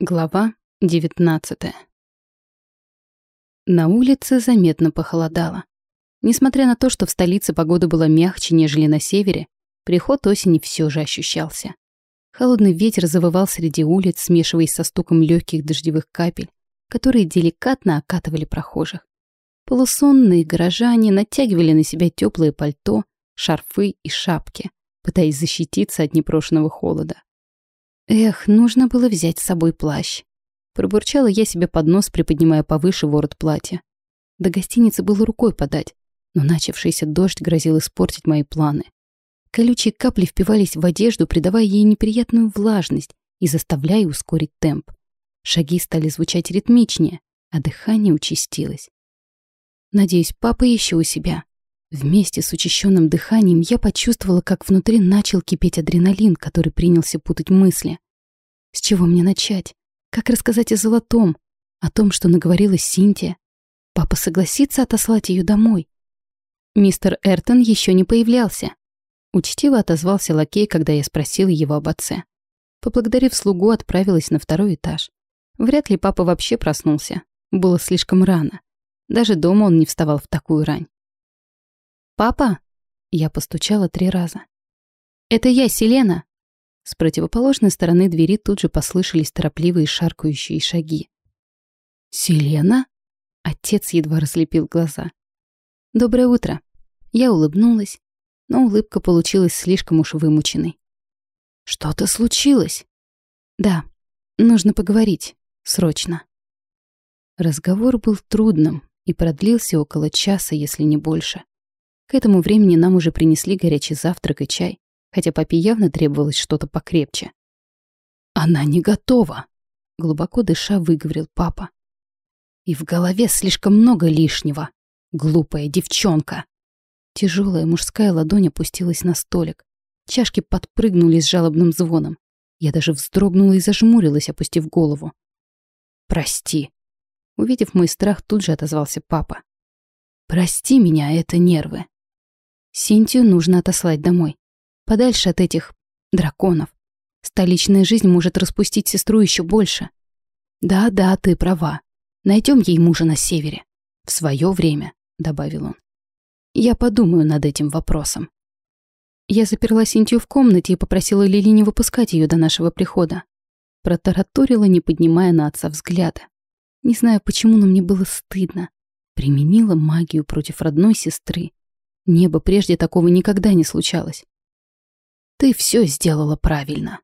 Глава 19 На улице заметно похолодало. Несмотря на то, что в столице погода была мягче, нежели на севере, приход осени все же ощущался. Холодный ветер завывал среди улиц, смешиваясь со стуком легких дождевых капель, которые деликатно окатывали прохожих. Полусонные горожане натягивали на себя теплые пальто, шарфы и шапки, пытаясь защититься от непрошенного холода. Эх, нужно было взять с собой плащ. Пробурчала я себе под нос, приподнимая повыше ворот платья. До гостиницы было рукой подать, но начавшийся дождь грозил испортить мои планы. Колючие капли впивались в одежду, придавая ей неприятную влажность и заставляя ускорить темп. Шаги стали звучать ритмичнее, а дыхание участилось. Надеюсь, папа еще у себя. Вместе с учащенным дыханием я почувствовала, как внутри начал кипеть адреналин, который принялся путать мысли. С чего мне начать? Как рассказать о золотом? О том, что наговорила Синтия? Папа согласится отослать ее домой? Мистер Эртон еще не появлялся. Учтиво отозвался лакей, когда я спросила его об отце. Поблагодарив слугу, отправилась на второй этаж. Вряд ли папа вообще проснулся. Было слишком рано. Даже дома он не вставал в такую рань. «Папа?» Я постучала три раза. «Это я, Селена!» С противоположной стороны двери тут же послышались торопливые шаркающие шаги. «Селена?» Отец едва разлепил глаза. «Доброе утро». Я улыбнулась, но улыбка получилась слишком уж вымученной. «Что-то случилось?» «Да, нужно поговорить. Срочно». Разговор был трудным и продлился около часа, если не больше. К этому времени нам уже принесли горячий завтрак и чай, хотя папе явно требовалось что-то покрепче. «Она не готова», — глубоко дыша выговорил папа. «И в голове слишком много лишнего. Глупая девчонка». Тяжелая мужская ладонь опустилась на столик. Чашки подпрыгнули с жалобным звоном. Я даже вздрогнула и зажмурилась, опустив голову. «Прости». Увидев мой страх, тут же отозвался папа. «Прости меня, это нервы. Синтию нужно отослать домой. Подальше от этих драконов. Столичная жизнь может распустить сестру еще больше. Да-да, ты права. Найдем ей мужа на севере. В свое время, добавил он. Я подумаю над этим вопросом. Я заперла Синтию в комнате и попросила Лили не выпускать ее до нашего прихода. Протараторила, не поднимая на отца взгляда. Не знаю почему, но мне было стыдно. Применила магию против родной сестры. Небо прежде такого никогда не случалось. Ты все сделала правильно.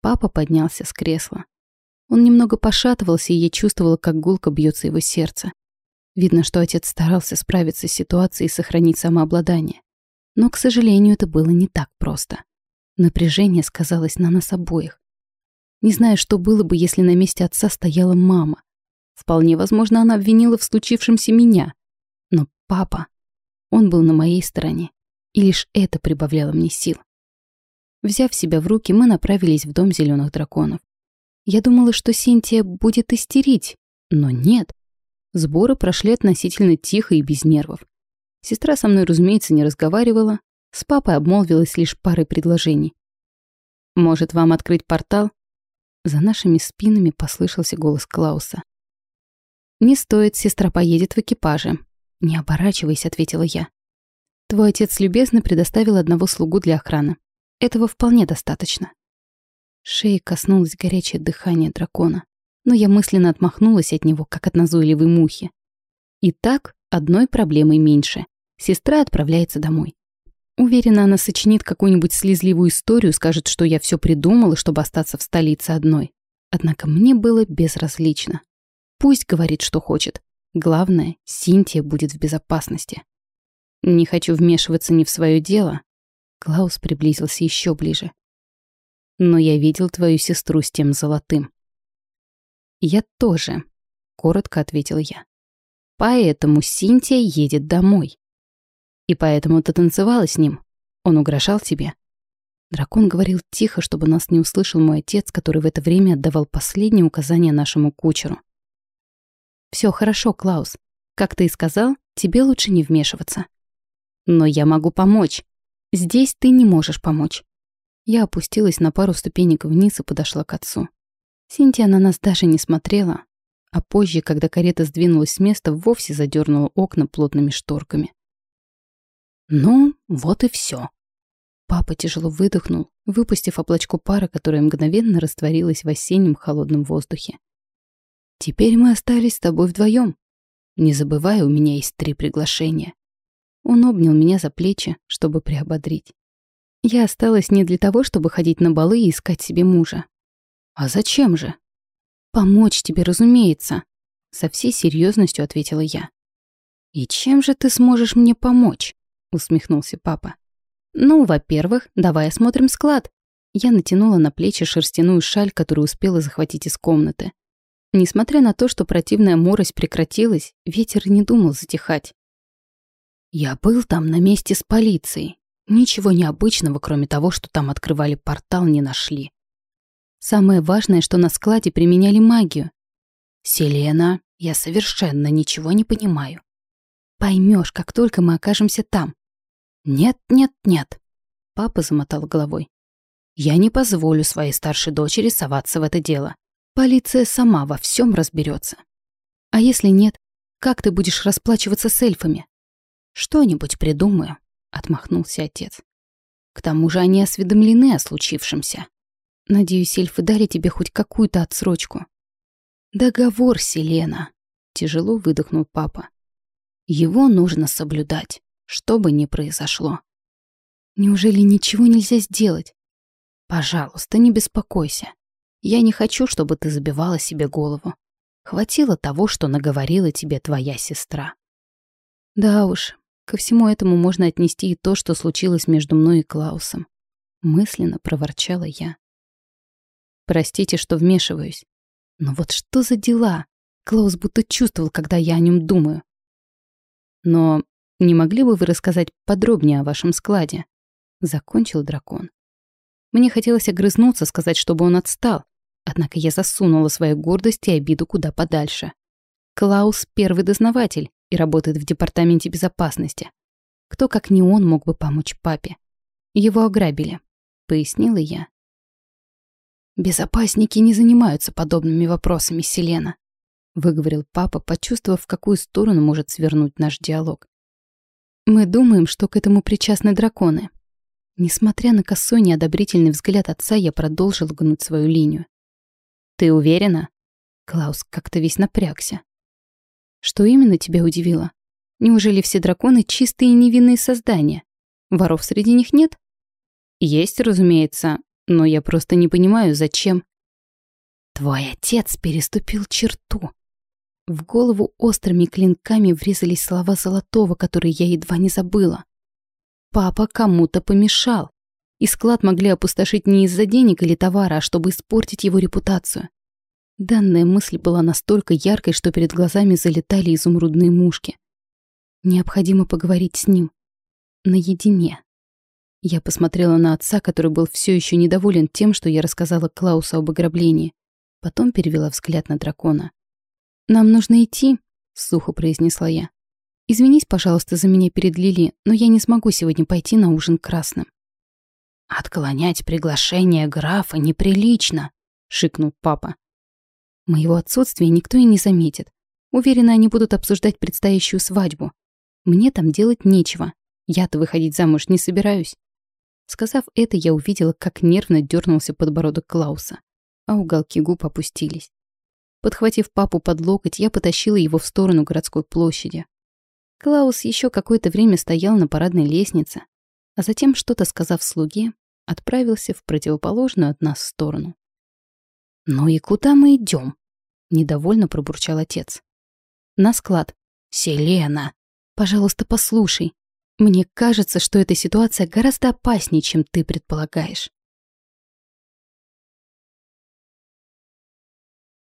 Папа поднялся с кресла. Он немного пошатывался, и я чувствовала, как гулко бьется его сердце. Видно, что отец старался справиться с ситуацией и сохранить самообладание. Но, к сожалению, это было не так просто. Напряжение сказалось на нас обоих. Не знаю, что было бы, если на месте отца стояла мама. Вполне возможно, она обвинила в случившемся меня. Но папа... Он был на моей стороне, и лишь это прибавляло мне сил. Взяв себя в руки, мы направились в дом зеленых драконов. Я думала, что Синтия будет истерить, но нет. Сборы прошли относительно тихо и без нервов. Сестра со мной, разумеется, не разговаривала, с папой обмолвилась лишь парой предложений. «Может, вам открыть портал?» За нашими спинами послышался голос Клауса. «Не стоит, сестра поедет в экипаже. «Не оборачивайся», — ответила я. «Твой отец любезно предоставил одного слугу для охраны. Этого вполне достаточно». Шеи коснулось горячее дыхание дракона, но я мысленно отмахнулась от него, как от назойливой мухи. Итак, одной проблемой меньше. Сестра отправляется домой. Уверена, она сочинит какую-нибудь слезливую историю, скажет, что я все придумала, чтобы остаться в столице одной. Однако мне было безразлично. Пусть говорит, что хочет. Главное, Синтия будет в безопасности. Не хочу вмешиваться не в свое дело. Клаус приблизился еще ближе. Но я видел твою сестру с тем золотым. Я тоже, коротко ответил я. Поэтому Синтия едет домой. И поэтому ты танцевала с ним. Он угрожал тебе. Дракон говорил тихо, чтобы нас не услышал мой отец, который в это время отдавал последние указания нашему кучеру. Все хорошо, Клаус. Как ты и сказал, тебе лучше не вмешиваться. Но я могу помочь. Здесь ты не можешь помочь. Я опустилась на пару ступенек вниз и подошла к отцу. Синтия на нас даже не смотрела, а позже, когда карета сдвинулась с места, вовсе задернула окна плотными шторками. «Ну, вот и все. Папа тяжело выдохнул, выпустив облачко пара, которое мгновенно растворилось в осеннем холодном воздухе. «Теперь мы остались с тобой вдвоем. Не забывай, у меня есть три приглашения». Он обнял меня за плечи, чтобы приободрить. Я осталась не для того, чтобы ходить на балы и искать себе мужа. «А зачем же?» «Помочь тебе, разумеется», — со всей серьезностью ответила я. «И чем же ты сможешь мне помочь?» — усмехнулся папа. «Ну, во-первых, давай осмотрим склад». Я натянула на плечи шерстяную шаль, которую успела захватить из комнаты. Несмотря на то, что противная морось прекратилась, ветер не думал затихать. «Я был там на месте с полицией. Ничего необычного, кроме того, что там открывали портал, не нашли. Самое важное, что на складе применяли магию. Селена, я совершенно ничего не понимаю. Поймешь, как только мы окажемся там. «Нет, нет, нет», — папа замотал головой. «Я не позволю своей старшей дочери соваться в это дело. Полиция сама во всем разберется. А если нет, как ты будешь расплачиваться с эльфами?» «Что-нибудь придумаю», — отмахнулся отец. «К тому же они осведомлены о случившемся. Надеюсь, эльфы дали тебе хоть какую-то отсрочку». «Договор, Селена», — тяжело выдохнул папа. «Его нужно соблюдать» что бы ни произошло. Неужели ничего нельзя сделать? Пожалуйста, не беспокойся. Я не хочу, чтобы ты забивала себе голову. Хватило того, что наговорила тебе твоя сестра. Да уж, ко всему этому можно отнести и то, что случилось между мной и Клаусом. Мысленно проворчала я. Простите, что вмешиваюсь. Но вот что за дела? Клаус будто чувствовал, когда я о нем думаю. Но не могли бы вы рассказать подробнее о вашем складе?» Закончил дракон. Мне хотелось огрызнуться, сказать, чтобы он отстал, однако я засунула свою гордость и обиду куда подальше. Клаус — первый дознаватель и работает в департаменте безопасности. Кто, как не он, мог бы помочь папе? Его ограбили, пояснила я. «Безопасники не занимаются подобными вопросами, Селена», выговорил папа, почувствовав, в какую сторону может свернуть наш диалог. Мы думаем, что к этому причастны драконы. Несмотря на косой неодобрительный взгляд отца, я продолжил гнуть свою линию. «Ты уверена?» Клаус как-то весь напрягся. «Что именно тебя удивило? Неужели все драконы чистые и невинные создания? Воров среди них нет?» «Есть, разумеется, но я просто не понимаю, зачем...» «Твой отец переступил черту», в голову острыми клинками врезались слова Золотого, которые я едва не забыла. Папа кому-то помешал. И склад могли опустошить не из-за денег или товара, а чтобы испортить его репутацию. Данная мысль была настолько яркой, что перед глазами залетали изумрудные мушки. Необходимо поговорить с ним. Наедине. Я посмотрела на отца, который был все еще недоволен тем, что я рассказала Клаусу об ограблении. Потом перевела взгляд на дракона. «Нам нужно идти», — сухо произнесла я. «Извинись, пожалуйста, за меня перед Лили, но я не смогу сегодня пойти на ужин красным». «Отклонять приглашение графа неприлично», — шикнул папа. «Моего отсутствия никто и не заметит. Уверена, они будут обсуждать предстоящую свадьбу. Мне там делать нечего. Я-то выходить замуж не собираюсь». Сказав это, я увидела, как нервно дернулся подбородок Клауса, а уголки губ опустились. Подхватив папу под локоть, я потащила его в сторону городской площади. Клаус еще какое-то время стоял на парадной лестнице, а затем, что-то сказав слуге, отправился в противоположную от нас сторону. «Ну и куда мы идем? Недовольно пробурчал отец. «На склад. Селена, пожалуйста, послушай. Мне кажется, что эта ситуация гораздо опаснее, чем ты предполагаешь».